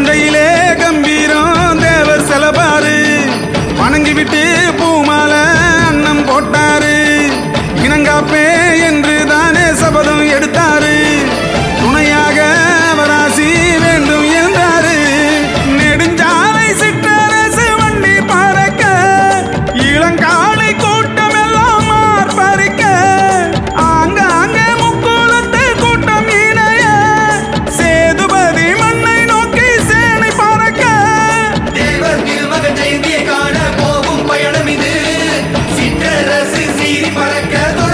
குழந்தையிலே கம்பீரம் தேவர் செலபாரு வணங்கிவிட்டு பூமாலை terras em Siri para cada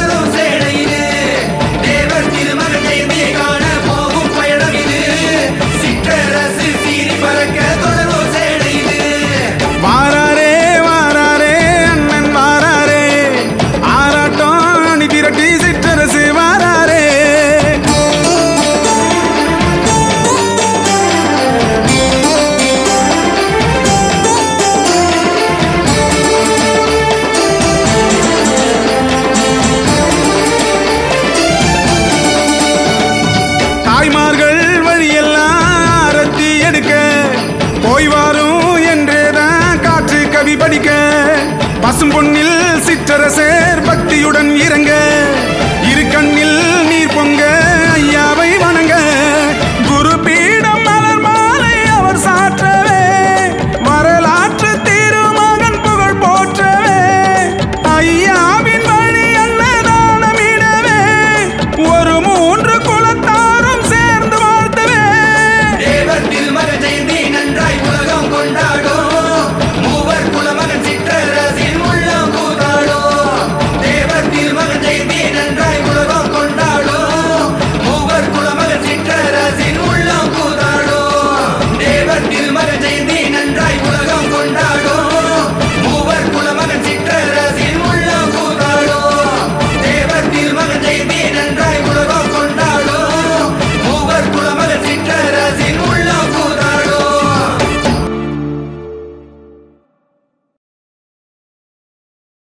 பொன்னில் சிற்றரசர் பக்தியுடன் இறங்க.